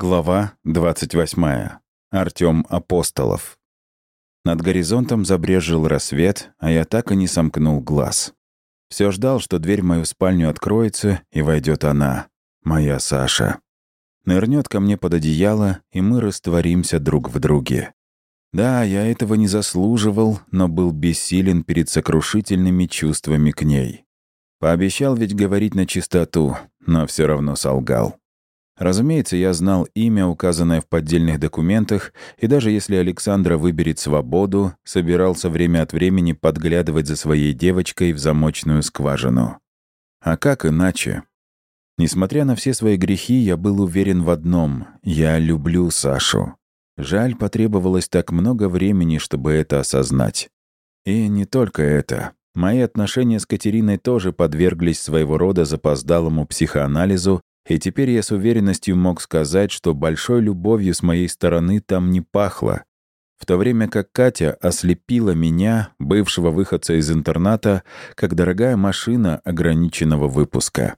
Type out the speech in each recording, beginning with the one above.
Глава 28. Артём Апостолов. Над горизонтом забрежил рассвет, а я так и не сомкнул глаз. Все ждал, что дверь в мою спальню откроется, и войдет она, моя Саша. Нырнет ко мне под одеяло, и мы растворимся друг в друге. Да, я этого не заслуживал, но был бессилен перед сокрушительными чувствами к ней. Пообещал ведь говорить на чистоту, но все равно солгал. Разумеется, я знал имя, указанное в поддельных документах, и даже если Александра выберет свободу, собирался время от времени подглядывать за своей девочкой в замочную скважину. А как иначе? Несмотря на все свои грехи, я был уверен в одном — я люблю Сашу. Жаль, потребовалось так много времени, чтобы это осознать. И не только это. Мои отношения с Катериной тоже подверглись своего рода запоздалому психоанализу и теперь я с уверенностью мог сказать, что большой любовью с моей стороны там не пахло. В то время как Катя ослепила меня, бывшего выходца из интерната, как дорогая машина ограниченного выпуска.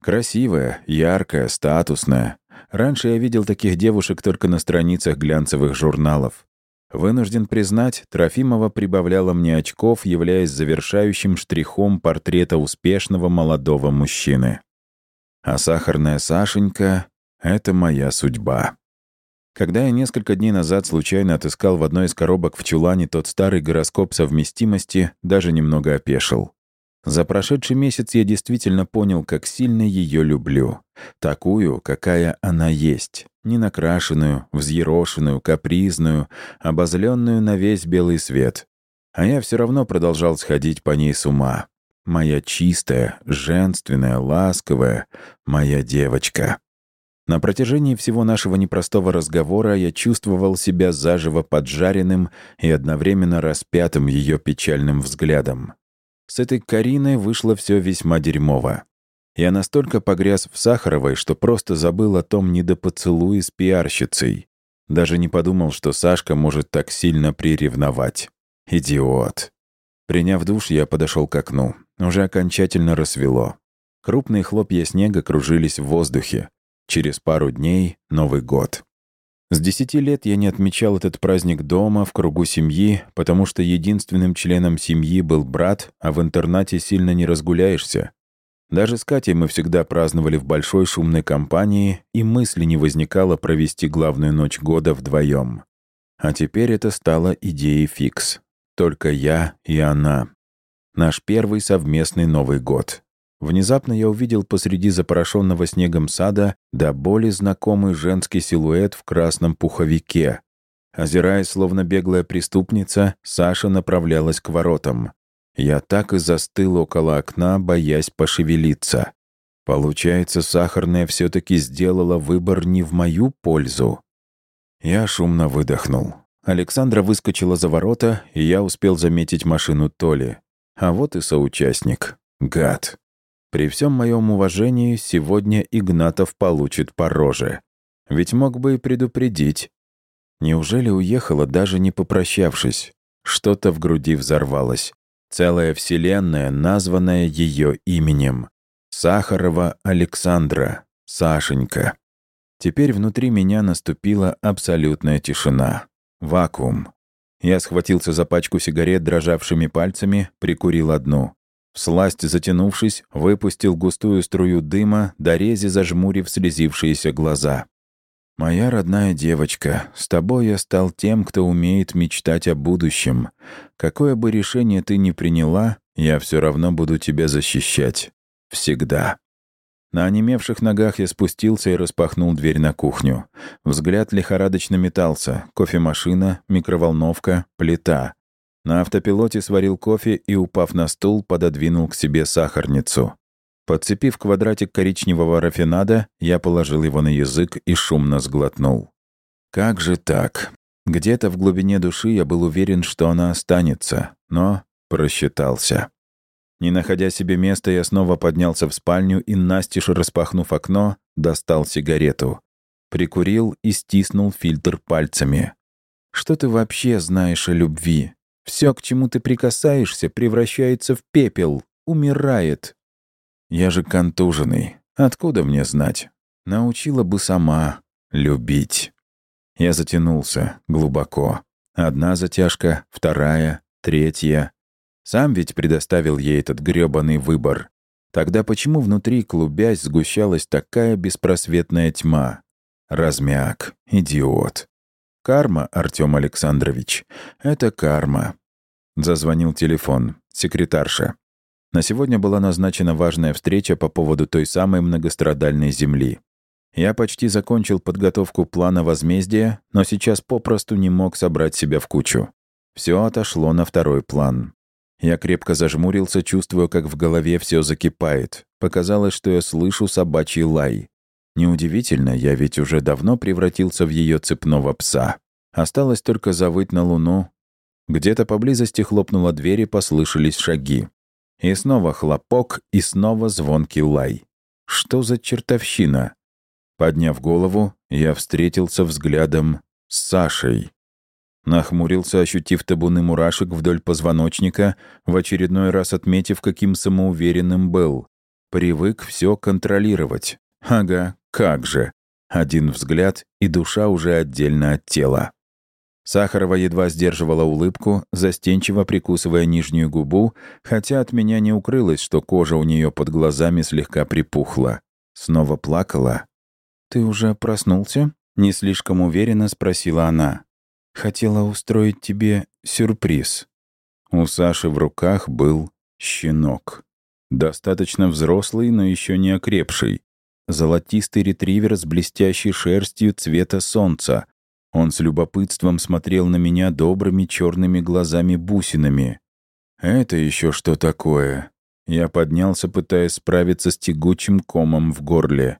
Красивая, яркая, статусная. Раньше я видел таких девушек только на страницах глянцевых журналов. Вынужден признать, Трофимова прибавляла мне очков, являясь завершающим штрихом портрета успешного молодого мужчины. А сахарная Сашенька — это моя судьба. Когда я несколько дней назад случайно отыскал в одной из коробок в чулане тот старый гороскоп совместимости, даже немного опешил. За прошедший месяц я действительно понял, как сильно ее люблю. Такую, какая она есть. Не накрашенную, взъерошенную, капризную, обозленную на весь белый свет. А я все равно продолжал сходить по ней с ума. Моя чистая, женственная, ласковая, моя девочка. На протяжении всего нашего непростого разговора я чувствовал себя заживо поджаренным и одновременно распятым ее печальным взглядом. С этой Кариной вышло все весьма дерьмово. Я настолько погряз в Сахаровой, что просто забыл о том недопоцелуе с пиарщицей. Даже не подумал, что Сашка может так сильно приревновать. Идиот. Приняв душ, я подошел к окну. Уже окончательно рассвело. Крупные хлопья снега кружились в воздухе. Через пару дней — Новый год. С десяти лет я не отмечал этот праздник дома, в кругу семьи, потому что единственным членом семьи был брат, а в интернате сильно не разгуляешься. Даже с Катей мы всегда праздновали в большой шумной компании, и мысли не возникало провести главную ночь года вдвоем. А теперь это стало идеей фикс. Только я и она. Наш первый совместный Новый год. Внезапно я увидел посреди запорошенного снегом сада до боли знакомый женский силуэт в красном пуховике. Озираясь, словно беглая преступница, Саша направлялась к воротам. Я так и застыл около окна, боясь пошевелиться. Получается, сахарная все таки сделала выбор не в мою пользу. Я шумно выдохнул. Александра выскочила за ворота, и я успел заметить машину Толи. А вот и соучастник. Гад. При всем моем уважении, сегодня Игнатов получит по роже. Ведь мог бы и предупредить. Неужели уехала, даже не попрощавшись? Что-то в груди взорвалось. Целая вселенная, названная ее именем. Сахарова Александра. Сашенька. Теперь внутри меня наступила абсолютная тишина. Вакуум. Я схватился за пачку сигарет дрожавшими пальцами, прикурил одну. Всласть затянувшись, выпустил густую струю дыма, дорези зажмурив слезившиеся глаза. «Моя родная девочка, с тобой я стал тем, кто умеет мечтать о будущем. Какое бы решение ты ни приняла, я все равно буду тебя защищать. Всегда». На онемевших ногах я спустился и распахнул дверь на кухню. Взгляд лихорадочно метался. Кофемашина, микроволновка, плита. На автопилоте сварил кофе и, упав на стул, пододвинул к себе сахарницу. Подцепив квадратик коричневого рафинада, я положил его на язык и шумно сглотнул. Как же так? Где-то в глубине души я был уверен, что она останется, но просчитался. Не находя себе места, я снова поднялся в спальню и, настежь распахнув окно, достал сигарету. Прикурил и стиснул фильтр пальцами. «Что ты вообще знаешь о любви? Все, к чему ты прикасаешься, превращается в пепел, умирает. Я же контуженный. Откуда мне знать? Научила бы сама. любить. Я затянулся глубоко. Одна затяжка, вторая, третья. Сам ведь предоставил ей этот грёбаный выбор. Тогда почему внутри, клубясь, сгущалась такая беспросветная тьма? Размяк, идиот. Карма, Артём Александрович. Это карма. Зазвонил телефон. Секретарша. На сегодня была назначена важная встреча по поводу той самой многострадальной земли. Я почти закончил подготовку плана возмездия, но сейчас попросту не мог собрать себя в кучу. Все отошло на второй план. Я крепко зажмурился, чувствуя, как в голове все закипает. Показалось, что я слышу собачий лай. Неудивительно, я ведь уже давно превратился в ее цепного пса. Осталось только завыть на луну. Где-то поблизости хлопнула дверь и послышались шаги. И снова хлопок, и снова звонкий лай. Что за чертовщина? Подняв голову, я встретился взглядом с Сашей. Нахмурился, ощутив табуны мурашек вдоль позвоночника, в очередной раз отметив, каким самоуверенным был. Привык все контролировать. Ага, как же. Один взгляд, и душа уже отдельно от тела. Сахарова едва сдерживала улыбку, застенчиво прикусывая нижнюю губу, хотя от меня не укрылось, что кожа у нее под глазами слегка припухла. Снова плакала. «Ты уже проснулся?» — не слишком уверенно спросила она. «Хотела устроить тебе сюрприз». У Саши в руках был щенок. Достаточно взрослый, но еще не окрепший. Золотистый ретривер с блестящей шерстью цвета солнца — он с любопытством смотрел на меня добрыми черными глазами-бусинами. «Это еще что такое?» Я поднялся, пытаясь справиться с тягучим комом в горле.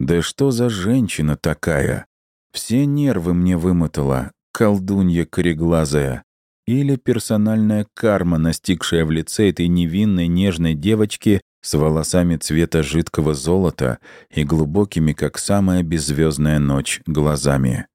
«Да что за женщина такая? Все нервы мне вымотала, колдунья кореглазая. Или персональная карма, настигшая в лице этой невинной нежной девочки с волосами цвета жидкого золота и глубокими, как самая беззвездная ночь, глазами.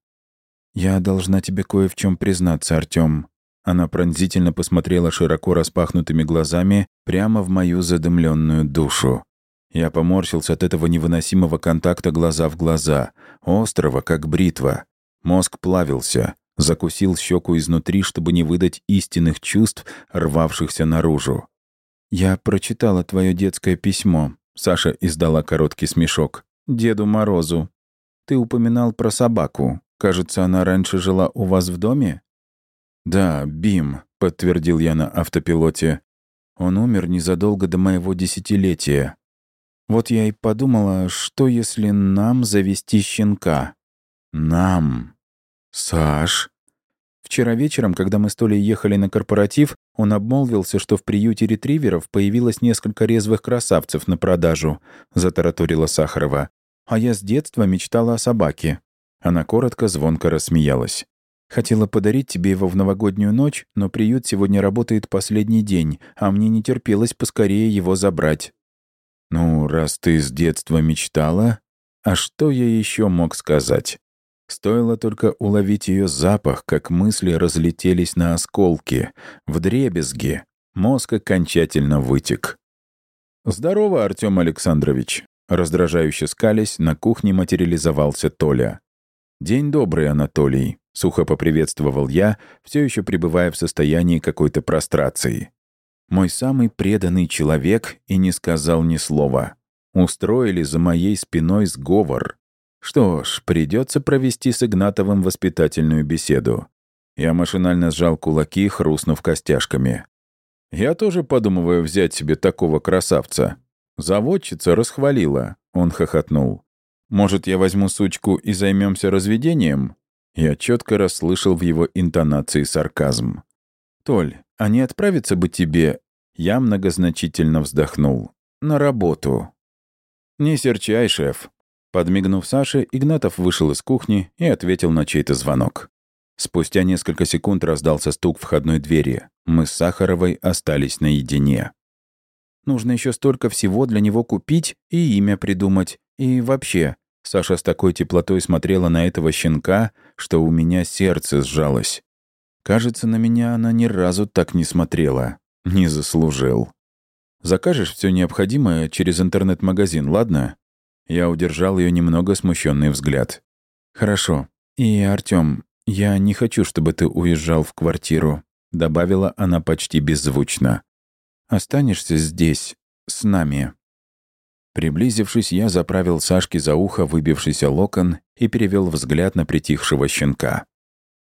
«Я должна тебе кое в чем признаться, Артём». Она пронзительно посмотрела широко распахнутыми глазами прямо в мою задымленную душу. Я поморщился от этого невыносимого контакта глаза в глаза, острого, как бритва. Мозг плавился, закусил щеку изнутри, чтобы не выдать истинных чувств, рвавшихся наружу. «Я прочитала твое детское письмо», — Саша издала короткий смешок. «Деду Морозу. Ты упоминал про собаку. Кажется, она раньше жила у вас в доме?» «Да, Бим», — подтвердил я на автопилоте. «Он умер незадолго до моего десятилетия. Вот я и подумала, что если нам завести щенка?» «Нам?» «Саш?» Вчера вечером, когда мы с Толей ехали на корпоратив, он обмолвился, что в приюте ретриверов появилось несколько резвых красавцев на продажу, — затараторила Сахарова. А я с детства мечтала о собаке. Она коротко, звонко рассмеялась. «Хотела подарить тебе его в новогоднюю ночь, но приют сегодня работает последний день, а мне не терпелось поскорее его забрать». «Ну, раз ты с детства мечтала, а что я еще мог сказать?» Стоило только уловить ее запах, как мысли разлетелись на осколки, в дребезги. Мозг окончательно вытек. «Здорово, Артем Александрович!» Раздражающе скались, на кухне материализовался Толя. «День добрый, Анатолий», — сухо поприветствовал я, все еще пребывая в состоянии какой-то прострации. Мой самый преданный человек и не сказал ни слова. Устроили за моей спиной сговор. Что ж, придется провести с Игнатовым воспитательную беседу. Я машинально сжал кулаки, хрустнув костяшками. «Я тоже подумываю взять себе такого красавца». Заводчица расхвалила. Он хохотнул. Может, я возьму сучку и займемся разведением?» Я четко расслышал в его интонации сарказм. «Толь, а не отправиться бы тебе...» Я многозначительно вздохнул. «На работу». «Не серчай, шеф». Подмигнув Саше, Игнатов вышел из кухни и ответил на чей-то звонок. Спустя несколько секунд раздался стук входной двери. Мы с Сахаровой остались наедине. «Нужно еще столько всего для него купить и имя придумать. И вообще, Саша с такой теплотой смотрела на этого щенка, что у меня сердце сжалось. Кажется, на меня она ни разу так не смотрела. Не заслужил. Закажешь все необходимое через интернет-магазин, ладно? Я удержал ее немного смущенный взгляд. «Хорошо. И, Артём, я не хочу, чтобы ты уезжал в квартиру», — добавила она почти беззвучно. «Останешься здесь, с нами». Приблизившись, я заправил Сашке за ухо выбившийся локон и перевел взгляд на притихшего щенка.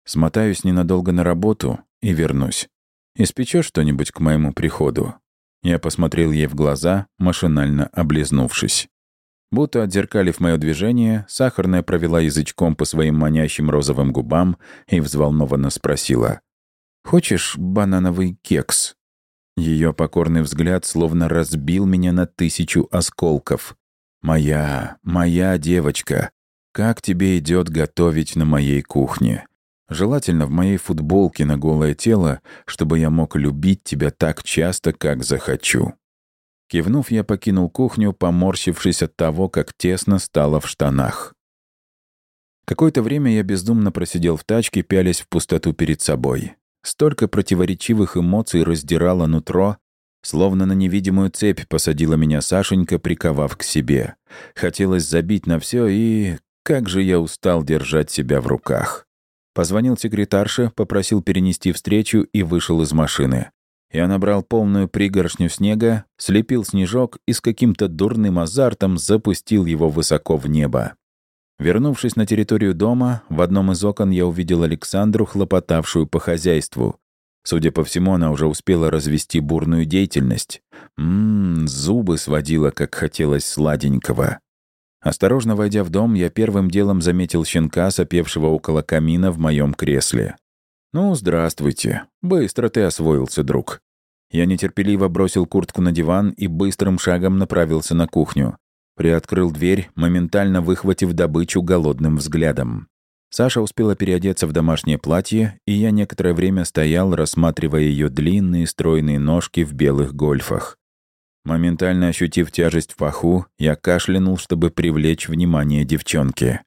«Смотаюсь ненадолго на работу и вернусь. Испечешь что-нибудь к моему приходу?» Я посмотрел ей в глаза, машинально облизнувшись. Будто отзеркалив мое движение, сахарная провела язычком по своим манящим розовым губам и взволнованно спросила. «Хочешь банановый кекс?» Ее покорный взгляд словно разбил меня на тысячу осколков. «Моя, моя девочка, как тебе идет готовить на моей кухне? Желательно в моей футболке на голое тело, чтобы я мог любить тебя так часто, как захочу». Кивнув, я покинул кухню, поморщившись от того, как тесно стало в штанах. Какое-то время я бездумно просидел в тачке, пялясь в пустоту перед собой. Столько противоречивых эмоций раздирало нутро, словно на невидимую цепь посадила меня Сашенька, приковав к себе. Хотелось забить на все, и как же я устал держать себя в руках. Позвонил секретарше, попросил перенести встречу и вышел из машины. Я набрал полную пригоршню снега, слепил снежок и с каким-то дурным азартом запустил его высоко в небо. Вернувшись на территорию дома, в одном из окон я увидел Александру, хлопотавшую по хозяйству. Судя по всему, она уже успела развести бурную деятельность. Ммм, зубы сводила, как хотелось сладенького. Осторожно войдя в дом, я первым делом заметил щенка, сопевшего около камина в моем кресле. «Ну, здравствуйте. Быстро ты освоился, друг. Я нетерпеливо бросил куртку на диван и быстрым шагом направился на кухню. Приоткрыл дверь, моментально выхватив добычу голодным взглядом. Саша успела переодеться в домашнее платье, и я некоторое время стоял, рассматривая ее длинные стройные ножки в белых гольфах. Моментально ощутив тяжесть в паху, я кашлянул, чтобы привлечь внимание девчонки.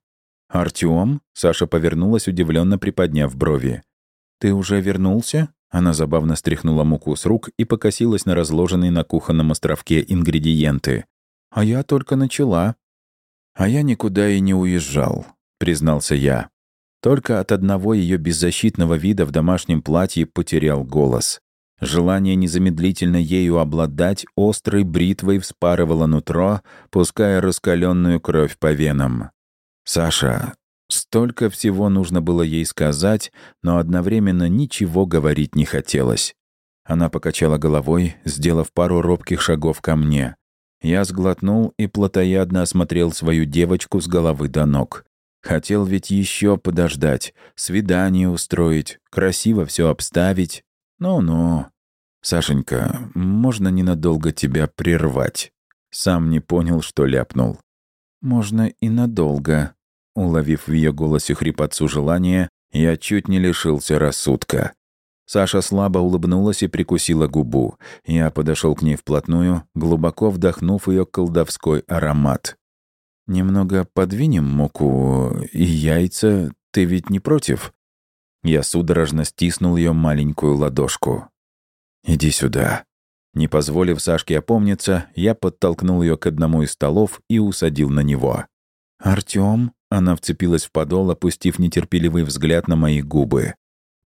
«Артём?» — Саша повернулась, удивленно приподняв брови. «Ты уже вернулся?» Она забавно стряхнула муку с рук и покосилась на разложенные на кухонном островке ингредиенты. «А я только начала». «А я никуда и не уезжал», — признался я. Только от одного ее беззащитного вида в домашнем платье потерял голос. Желание незамедлительно ею обладать острой бритвой вспарывало нутро, пуская раскаленную кровь по венам. «Саша, Столько всего нужно было ей сказать, но одновременно ничего говорить не хотелось. Она покачала головой, сделав пару робких шагов ко мне. Я сглотнул и плотоядно осмотрел свою девочку с головы до ног. Хотел ведь еще подождать, свидание устроить, красиво все обставить. Ну-ну. Сашенька, можно ненадолго тебя прервать? Сам не понял, что ляпнул. Можно и надолго, Уловив в ее голосе хрипотцу желания, я чуть не лишился рассудка. Саша слабо улыбнулась и прикусила губу. Я подошел к ней вплотную, глубоко вдохнув ее колдовской аромат. «Немного подвинем муку и яйца, ты ведь не против?» Я судорожно стиснул ее маленькую ладошку. «Иди сюда». Не позволив Сашке опомниться, я подтолкнул ее к одному из столов и усадил на него. «Артём?» Она вцепилась в подол, опустив нетерпеливый взгляд на мои губы.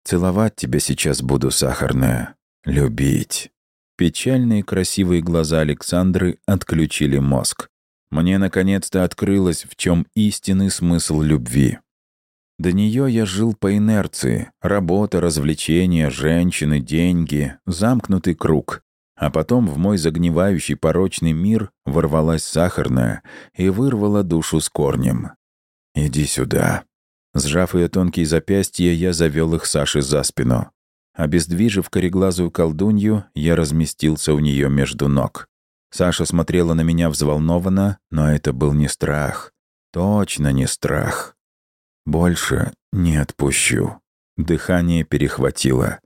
«Целовать тебя сейчас буду, сахарная. Любить». Печальные красивые глаза Александры отключили мозг. Мне наконец-то открылось, в чем истинный смысл любви. До нее я жил по инерции. Работа, развлечения, женщины, деньги, замкнутый круг. А потом в мой загнивающий порочный мир ворвалась сахарная и вырвала душу с корнем. «Иди сюда». Сжав ее тонкие запястья, я завел их Саше за спину. Обездвижив кореглазую колдунью, я разместился у нее между ног. Саша смотрела на меня взволнованно, но это был не страх. Точно не страх. Больше не отпущу. Дыхание перехватило.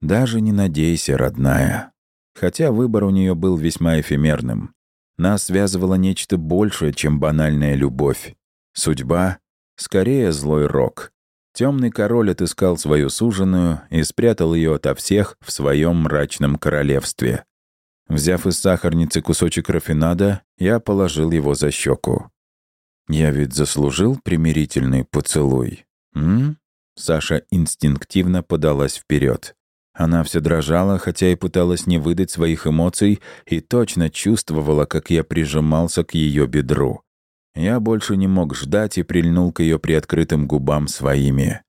Даже не надейся, родная. Хотя выбор у нее был весьма эфемерным. Нас связывало нечто большее, чем банальная любовь. Судьба? Скорее, злой рок. Темный король отыскал свою суженую и спрятал ее ото всех в своем мрачном королевстве. Взяв из сахарницы кусочек рафинада, я положил его за щеку. Я ведь заслужил примирительный поцелуй. М? Саша инстинктивно подалась вперед. Она все дрожала, хотя и пыталась не выдать своих эмоций, и точно чувствовала, как я прижимался к ее бедру. Я больше не мог ждать и прильнул к ее приоткрытым губам своими.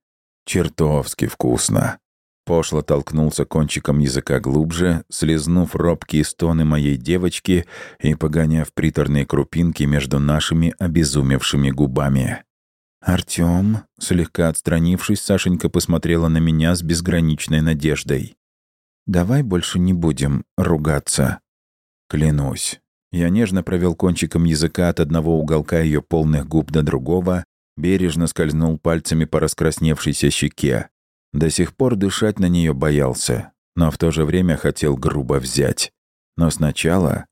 Чертовски вкусно. Пошло толкнулся кончиком языка глубже, слезнув робкие стоны моей девочки и погоняв приторные крупинки между нашими обезумевшими губами. «Артём», слегка отстранившись, Сашенька посмотрела на меня с безграничной надеждой. «Давай больше не будем ругаться». Клянусь. Я нежно провел кончиком языка от одного уголка ее полных губ до другого, бережно скользнул пальцами по раскрасневшейся щеке. До сих пор дышать на нее боялся, но в то же время хотел грубо взять. Но сначала...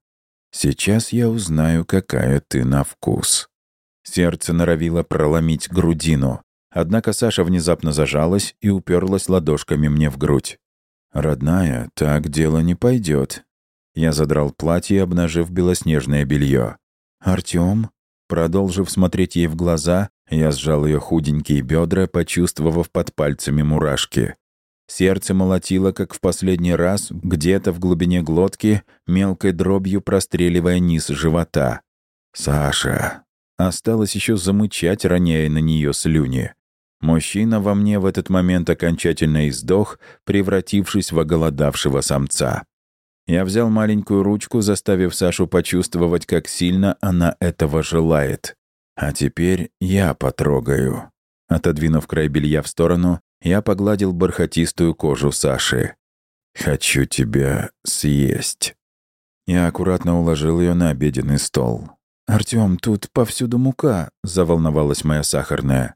Сейчас я узнаю, какая ты на вкус. Сердце норовило проломить грудину. Однако Саша внезапно зажалась и уперлась ладошками мне в грудь. «Родная, так дело не пойдет. Я задрал платье, обнажив белоснежное белье. «Артём?» Продолжив смотреть ей в глаза, я сжал ее худенькие бедра, почувствовав под пальцами мурашки. Сердце молотило, как в последний раз, где-то в глубине глотки, мелкой дробью простреливая низ живота. «Саша!» Осталось еще замычать, роняя на нее слюни. Мужчина во мне в этот момент окончательно издох, превратившись в оголодавшего самца. Я взял маленькую ручку, заставив Сашу почувствовать, как сильно она этого желает. А теперь я потрогаю. Отодвинув край белья в сторону, я погладил бархатистую кожу Саши. «Хочу тебя съесть». Я аккуратно уложил ее на обеденный стол. «Артём, тут повсюду мука», — заволновалась моя сахарная.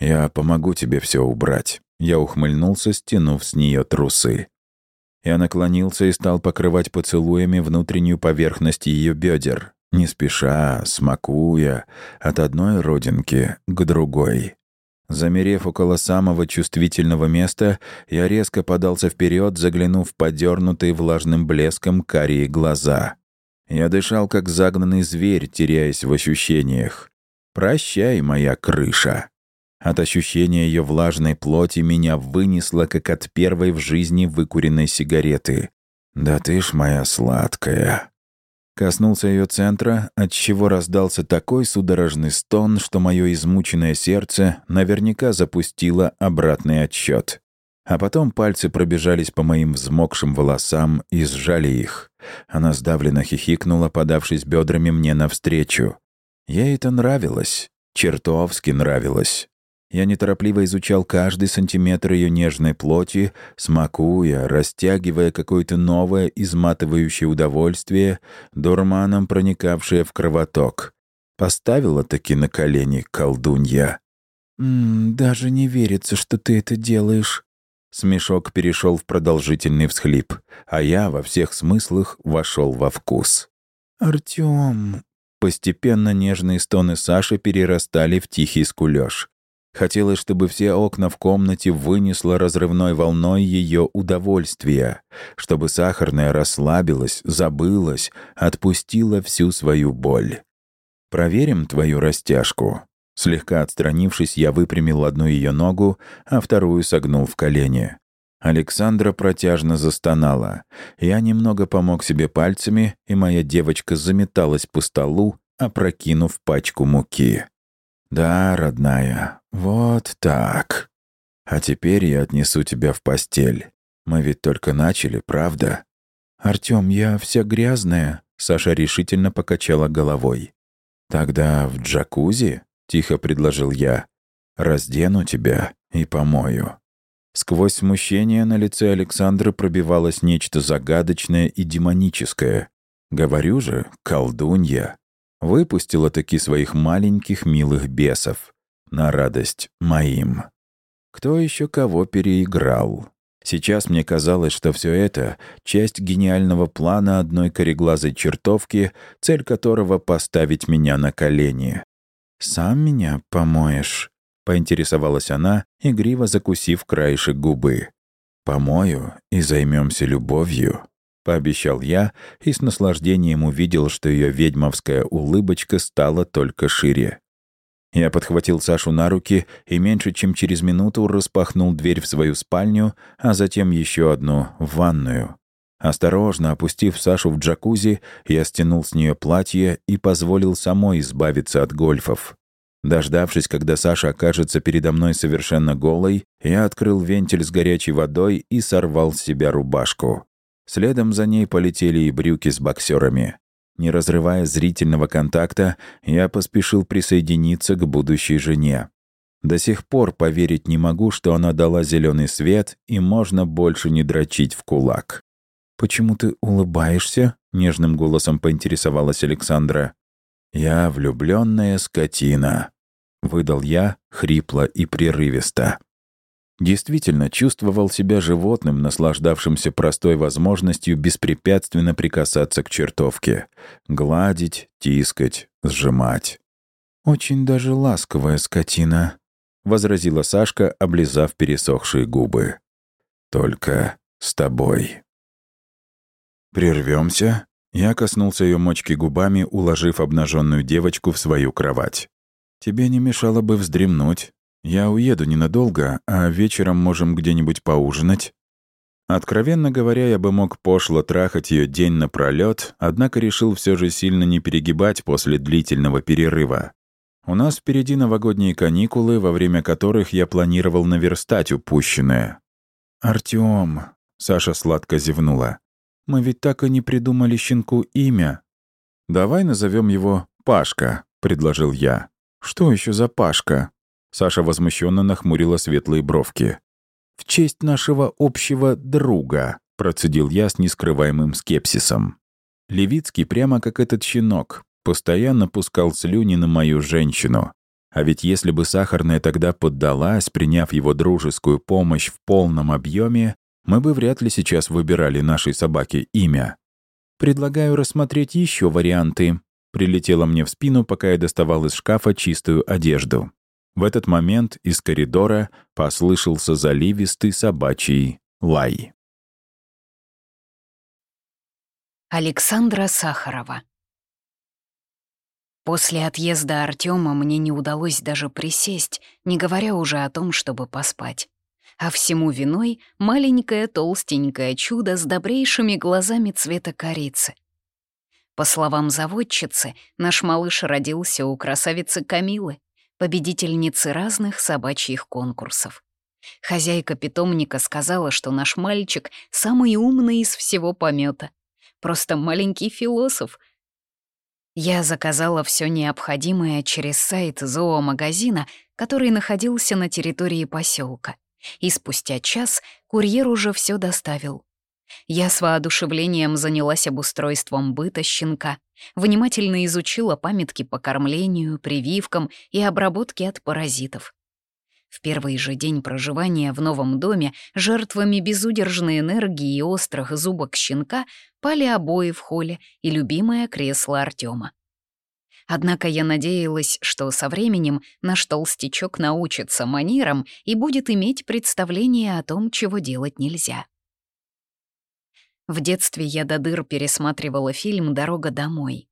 «Я помогу тебе все убрать». Я ухмыльнулся, стянув с нее трусы. Я наклонился и стал покрывать поцелуями внутреннюю поверхность ее бедер, не спеша, смакуя, от одной родинки к другой. Замерев около самого чувствительного места, я резко подался вперед, заглянув в подернутые влажным блеском карие глаза. Я дышал, как загнанный зверь, теряясь в ощущениях. «Прощай, моя крыша!» От ощущения ее влажной плоти меня вынесло, как от первой в жизни выкуренной сигареты. «Да ты ж моя сладкая!» Коснулся ее центра, от чего раздался такой судорожный стон, что мое измученное сердце наверняка запустило обратный отсчет. А потом пальцы пробежались по моим взмокшим волосам и сжали их. Она сдавленно хихикнула, подавшись бедрами мне навстречу. Ей это нравилось. Чертовски нравилось. Я неторопливо изучал каждый сантиметр ее нежной плоти, смакуя, растягивая какое-то новое изматывающее удовольствие, дурманом проникавшее в кровоток. Поставила таки на колени колдунья. «М -м, «Даже не верится, что ты это делаешь». Смешок перешел в продолжительный всхлип, а я во всех смыслах вошел во вкус. «Артём...» Постепенно нежные стоны Саши перерастали в тихий скулёж. Хотелось, чтобы все окна в комнате вынесло разрывной волной ее удовольствия, чтобы сахарная расслабилась, забылась, отпустила всю свою боль. «Проверим твою растяжку». Слегка отстранившись, я выпрямил одну ее ногу, а вторую согнул в колени. Александра протяжно застонала. Я немного помог себе пальцами, и моя девочка заметалась по столу, опрокинув пачку муки. «Да, родная, вот так. А теперь я отнесу тебя в постель. Мы ведь только начали, правда?» «Артём, я вся грязная», — Саша решительно покачала головой. «Тогда в джакузи?» — тихо предложил я. «Раздену тебя и помою». Сквозь смущение на лице Александры пробивалось нечто загадочное и демоническое. Говорю же, колдунья. Выпустила таки своих маленьких милых бесов. На радость моим. Кто еще кого переиграл? Сейчас мне казалось, что все это — часть гениального плана одной кореглазой чертовки, цель которого — поставить меня на колени. «Сам меня помоешь?» — поинтересовалась она, игриво закусив краешек губы. «Помою и займемся любовью», пообещал я и с наслаждением увидел, что ее ведьмовская улыбочка стала только шире. Я подхватил Сашу на руки и меньше чем через минуту распахнул дверь в свою спальню, а затем еще одну в ванную. Осторожно опустив Сашу в джакузи, я стянул с нее платье и позволил самой избавиться от гольфов. Дождавшись, когда Саша окажется передо мной совершенно голой, я открыл вентиль с горячей водой и сорвал с себя рубашку. Следом за ней полетели и брюки с боксерами. Не разрывая зрительного контакта, я поспешил присоединиться к будущей жене. До сих пор поверить не могу, что она дала зеленый свет, и можно больше не дрочить в кулак. «Почему ты улыбаешься?» — нежным голосом поинтересовалась Александра. «Я влюбленная скотина», — выдал я хрипло и прерывисто. Действительно чувствовал себя животным, наслаждавшимся простой возможностью беспрепятственно прикасаться к чертовке. Гладить, тискать, сжимать. «Очень даже ласковая скотина», — возразила Сашка, облизав пересохшие губы. «Только с тобой». Прервемся. Я коснулся ее мочки губами, уложив обнаженную девочку в свою кровать. «Тебе не мешало бы вздремнуть. Я уеду ненадолго, а вечером можем где-нибудь поужинать». Откровенно говоря, я бы мог пошло трахать ее день напролет, однако решил все же сильно не перегибать после длительного перерыва. У нас впереди новогодние каникулы, во время которых я планировал наверстать упущенное. «Артём», — Саша сладко зевнула, — «мы ведь так и не придумали щенку имя». «Давай назовем его Пашка», — предложил я. «Что еще за Пашка?» Саша возмущенно нахмурила светлые бровки. «В честь нашего общего друга», — процедил я с нескрываемым скепсисом. Левицкий прямо как этот щенок, постоянно пускал слюни на мою женщину. А ведь если бы Сахарная тогда поддалась, приняв его дружескую помощь в полном объеме, мы бы вряд ли сейчас выбирали нашей собаке имя. «Предлагаю рассмотреть еще варианты», — прилетела мне в спину, пока я доставал из шкафа чистую одежду. В этот момент из коридора послышался заливистый собачий лай. Александра Сахарова После отъезда Артема мне не удалось даже присесть, не говоря уже о том, чтобы поспать. А всему виной маленькое толстенькое чудо с добрейшими глазами цвета корицы. По словам заводчицы, наш малыш родился у красавицы Камилы победительницы разных собачьих конкурсов. Хозяйка питомника сказала, что наш мальчик самый умный из всего помета. Просто маленький философ. Я заказала все необходимое через сайт зоомагазина, который находился на территории поселка. И спустя час курьер уже все доставил. Я с воодушевлением занялась обустройством быта щенка, внимательно изучила памятки по кормлению, прививкам и обработке от паразитов. В первый же день проживания в новом доме жертвами безудержной энергии и острых зубок щенка пали обои в холле и любимое кресло Артема. Однако я надеялась, что со временем наш толстячок научится манерам и будет иметь представление о том, чего делать нельзя. В детстве я до дыр пересматривала фильм «Дорога домой».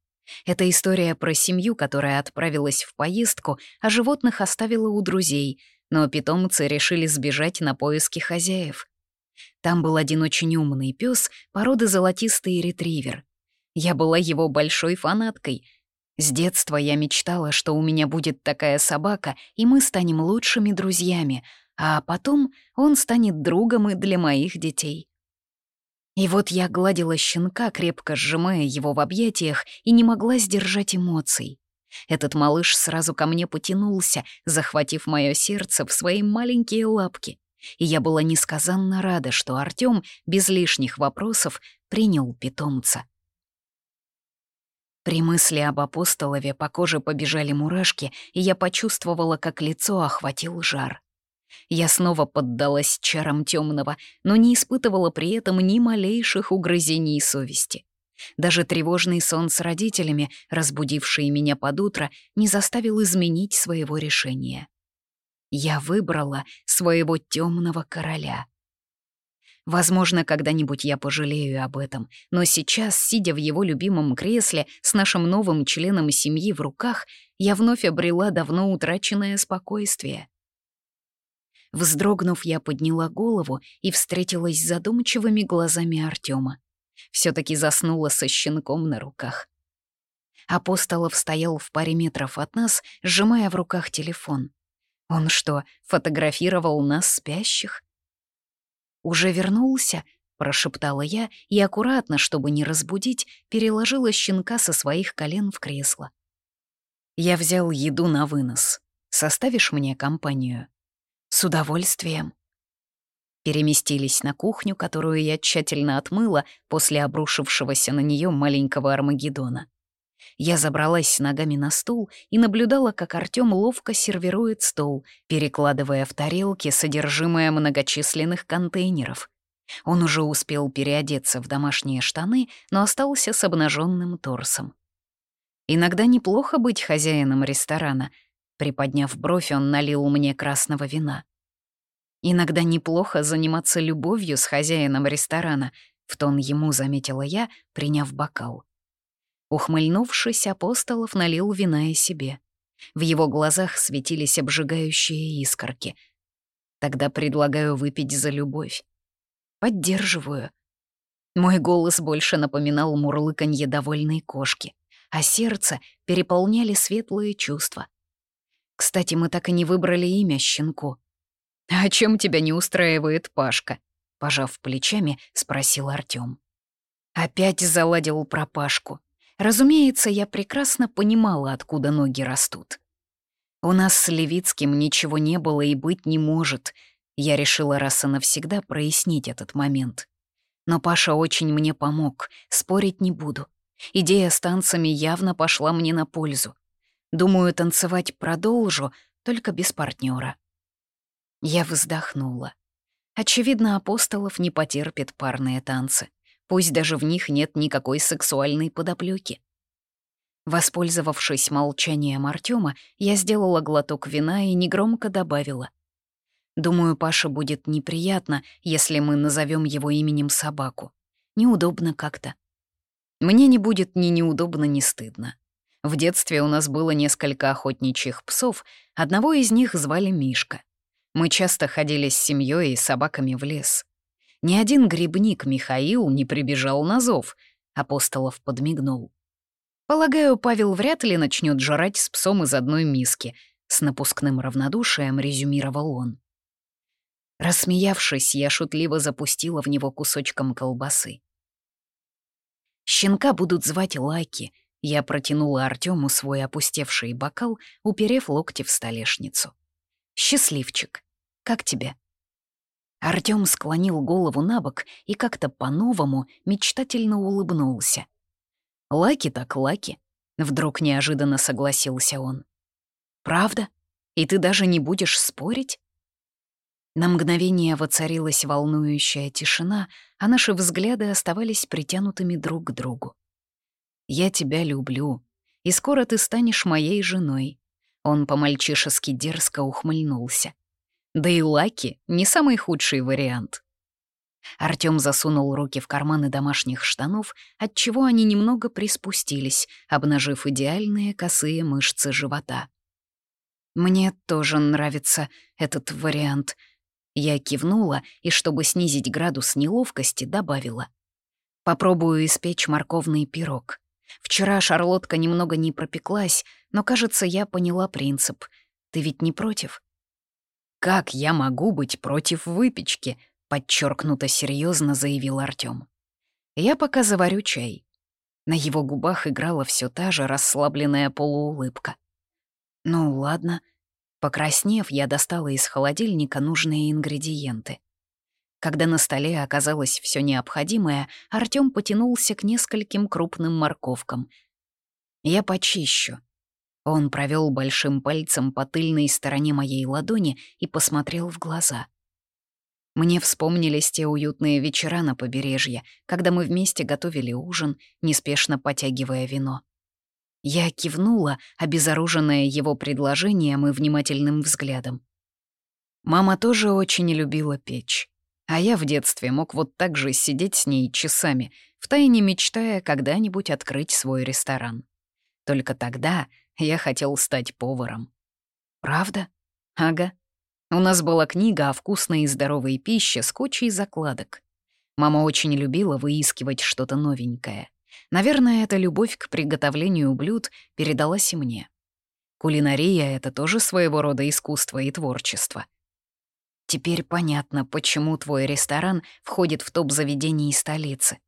Это история про семью, которая отправилась в поездку, а животных оставила у друзей, но питомцы решили сбежать на поиски хозяев. Там был один очень умный пес породы золотистый ретривер. Я была его большой фанаткой. С детства я мечтала, что у меня будет такая собака, и мы станем лучшими друзьями, а потом он станет другом и для моих детей. И вот я гладила щенка, крепко сжимая его в объятиях, и не могла сдержать эмоций. Этот малыш сразу ко мне потянулся, захватив мое сердце в свои маленькие лапки. И я была несказанно рада, что Артём без лишних вопросов принял питомца. При мысли об апостолове по коже побежали мурашки, и я почувствовала, как лицо охватил жар. Я снова поддалась чарам темного, но не испытывала при этом ни малейших угрызений совести. Даже тревожный сон с родителями, разбудивший меня под утро, не заставил изменить своего решения. Я выбрала своего темного короля. Возможно, когда-нибудь я пожалею об этом, но сейчас, сидя в его любимом кресле с нашим новым членом семьи в руках, я вновь обрела давно утраченное спокойствие. Вздрогнув, я подняла голову и встретилась с задумчивыми глазами Артема. все таки заснула со щенком на руках. Апостолов стоял в паре метров от нас, сжимая в руках телефон. Он что, фотографировал нас спящих? «Уже вернулся?» — прошептала я и аккуратно, чтобы не разбудить, переложила щенка со своих колен в кресло. «Я взял еду на вынос. Составишь мне компанию?» «С удовольствием». Переместились на кухню, которую я тщательно отмыла после обрушившегося на нее маленького Армагеддона. Я забралась ногами на стул и наблюдала, как Артём ловко сервирует стол, перекладывая в тарелки содержимое многочисленных контейнеров. Он уже успел переодеться в домашние штаны, но остался с обнаженным торсом. Иногда неплохо быть хозяином ресторана. Приподняв бровь, он налил мне красного вина. Иногда неплохо заниматься любовью с хозяином ресторана, в тон ему заметила я, приняв бокал. Ухмыльнувшись, Апостолов налил вина и себе. В его глазах светились обжигающие искорки. Тогда предлагаю выпить за любовь. Поддерживаю. Мой голос больше напоминал мурлыканье довольной кошки, а сердце переполняли светлые чувства. Кстати, мы так и не выбрали имя щенку. «А чем тебя не устраивает Пашка?» Пожав плечами, спросил Артём. Опять заладил про Пашку. Разумеется, я прекрасно понимала, откуда ноги растут. У нас с Левицким ничего не было и быть не может. Я решила раз и навсегда прояснить этот момент. Но Паша очень мне помог, спорить не буду. Идея с танцами явно пошла мне на пользу. Думаю, танцевать продолжу, только без партнера. Я вздохнула. Очевидно, апостолов не потерпит парные танцы пусть даже в них нет никакой сексуальной подоплёки. Воспользовавшись молчанием Артема, я сделала глоток вина и негромко добавила. «Думаю, Паше будет неприятно, если мы назовем его именем собаку. Неудобно как-то». Мне не будет ни неудобно, ни стыдно. В детстве у нас было несколько охотничьих псов, одного из них звали Мишка. Мы часто ходили с семьей и собаками в лес. Ни один грибник Михаил не прибежал на зов. Апостолов подмигнул. Полагаю, Павел вряд ли начнет жрать с псом из одной миски. С напускным равнодушием резюмировал он. Рассмеявшись, я шутливо запустила в него кусочком колбасы. «Щенка будут звать Лаки», — я протянула Артему свой опустевший бокал, уперев локти в столешницу. «Счастливчик, как тебе?» Артём склонил голову на бок и как-то по-новому мечтательно улыбнулся. «Лаки так лаки», — вдруг неожиданно согласился он. «Правда? И ты даже не будешь спорить?» На мгновение воцарилась волнующая тишина, а наши взгляды оставались притянутыми друг к другу. «Я тебя люблю, и скоро ты станешь моей женой», — он по-мальчишески дерзко ухмыльнулся. Да и Лаки — не самый худший вариант. Артём засунул руки в карманы домашних штанов, отчего они немного приспустились, обнажив идеальные косые мышцы живота. «Мне тоже нравится этот вариант». Я кивнула и, чтобы снизить градус неловкости, добавила. «Попробую испечь морковный пирог. Вчера шарлотка немного не пропеклась, но, кажется, я поняла принцип. Ты ведь не против?» «Как я могу быть против выпечки?» — подчеркнуто серьезно заявил Артём. «Я пока заварю чай». На его губах играла все та же расслабленная полуулыбка. «Ну, ладно». Покраснев, я достала из холодильника нужные ингредиенты. Когда на столе оказалось все необходимое, Артём потянулся к нескольким крупным морковкам. «Я почищу», он провел большим пальцем по тыльной стороне моей ладони и посмотрел в глаза. Мне вспомнились те уютные вечера на побережье, когда мы вместе готовили ужин, неспешно потягивая вино. Я кивнула, обезоруженная его предложением и внимательным взглядом. Мама тоже очень любила печь. А я в детстве мог вот так же сидеть с ней часами, втайне мечтая когда-нибудь открыть свой ресторан. Только тогда я хотел стать поваром. Правда? Ага. У нас была книга о вкусной и здоровой пище с кучей закладок. Мама очень любила выискивать что-то новенькое. Наверное, эта любовь к приготовлению блюд передалась и мне. Кулинария — это тоже своего рода искусство и творчество. Теперь понятно, почему твой ресторан входит в топ заведений столицы.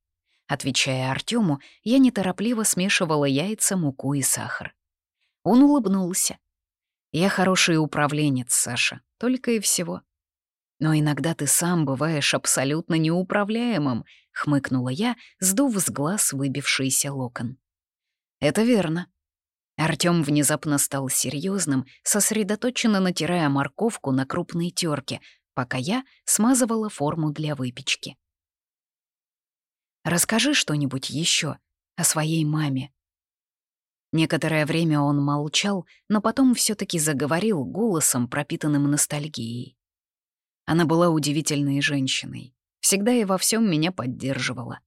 Отвечая Артему, я неторопливо смешивала яйца, муку и сахар. Он улыбнулся. «Я хороший управленец, Саша, только и всего». «Но иногда ты сам бываешь абсолютно неуправляемым», — хмыкнула я, сдув с глаз выбившийся локон. «Это верно». Артём внезапно стал серьезным, сосредоточенно натирая морковку на крупной терке, пока я смазывала форму для выпечки. «Расскажи что-нибудь еще о своей маме». Некоторое время он молчал, но потом все таки заговорил голосом, пропитанным ностальгией. Она была удивительной женщиной. Всегда и во всем меня поддерживала.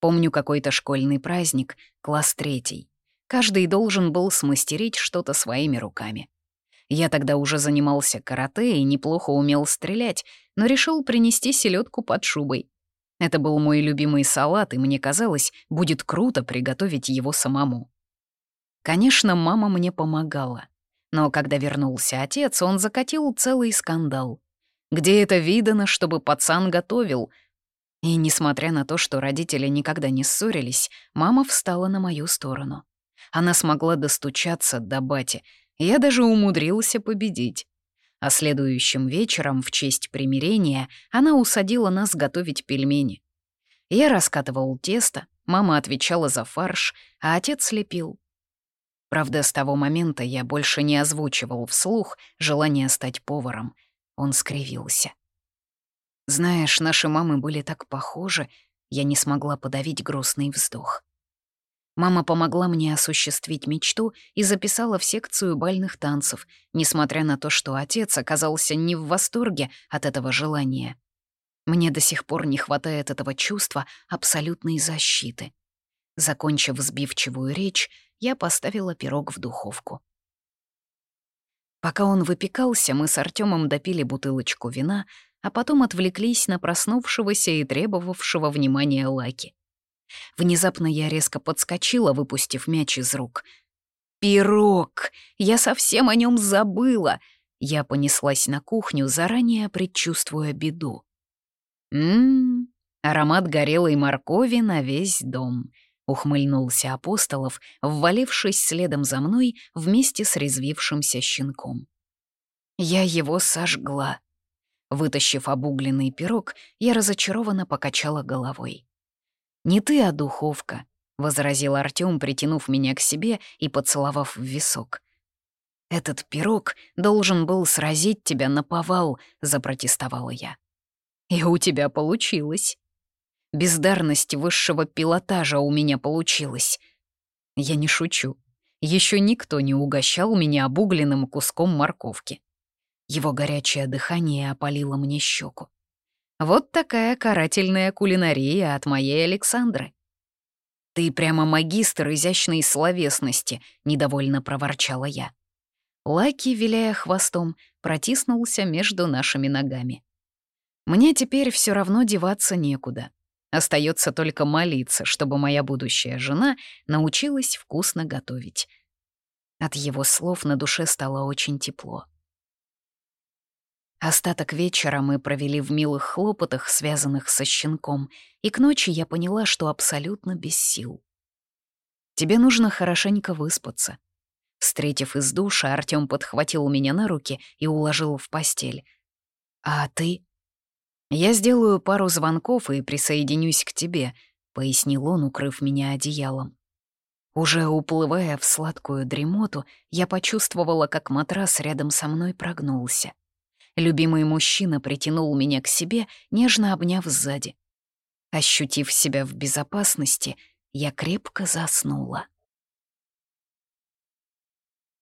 Помню какой-то школьный праздник, класс третий. Каждый должен был смастерить что-то своими руками. Я тогда уже занимался карате и неплохо умел стрелять, но решил принести селедку под шубой. Это был мой любимый салат, и мне казалось, будет круто приготовить его самому. Конечно, мама мне помогала. Но когда вернулся отец, он закатил целый скандал. Где это видано, чтобы пацан готовил? И несмотря на то, что родители никогда не ссорились, мама встала на мою сторону. Она смогла достучаться до бати. Я даже умудрился победить. А следующим вечером, в честь примирения, она усадила нас готовить пельмени. Я раскатывал тесто, мама отвечала за фарш, а отец лепил. Правда, с того момента я больше не озвучивал вслух желание стать поваром — он скривился. «Знаешь, наши мамы были так похожи, я не смогла подавить грустный вздох. Мама помогла мне осуществить мечту и записала в секцию бальных танцев, несмотря на то, что отец оказался не в восторге от этого желания. Мне до сих пор не хватает этого чувства абсолютной защиты. Закончив сбивчивую речь, я поставила пирог в духовку. Пока он выпекался, мы с Артемом допили бутылочку вина, а потом отвлеклись на проснувшегося и требовавшего внимания Лаки. Внезапно я резко подскочила, выпустив мяч из рук. «Пирог! Я совсем о нем забыла!» Я понеслась на кухню, заранее предчувствуя беду. «Ммм, аромат горелой моркови на весь дом», ухмыльнулся Апостолов, ввалившись следом за мной вместе с резвившимся щенком. Я его сожгла. Вытащив обугленный пирог, я разочарованно покачала головой. «Не ты, а духовка», — возразил Артём, притянув меня к себе и поцеловав в висок. «Этот пирог должен был сразить тебя на повал», — запротестовала я. «И у тебя получилось». Бездарность высшего пилотажа у меня получилась. Я не шучу. Еще никто не угощал меня обугленным куском морковки. Его горячее дыхание опалило мне щеку. Вот такая карательная кулинария от моей Александры. «Ты прямо магистр изящной словесности», — недовольно проворчала я. Лаки, виляя хвостом, протиснулся между нашими ногами. Мне теперь все равно деваться некуда. Остается только молиться, чтобы моя будущая жена научилась вкусно готовить. От его слов на душе стало очень тепло. Остаток вечера мы провели в милых хлопотах, связанных со щенком, и к ночи я поняла, что абсолютно без сил. «Тебе нужно хорошенько выспаться». Встретив из душа, Артём подхватил меня на руки и уложил в постель. «А ты?» «Я сделаю пару звонков и присоединюсь к тебе», — пояснил он, укрыв меня одеялом. Уже уплывая в сладкую дремоту, я почувствовала, как матрас рядом со мной прогнулся. Любимый мужчина притянул меня к себе, нежно обняв сзади. Ощутив себя в безопасности, я крепко заснула.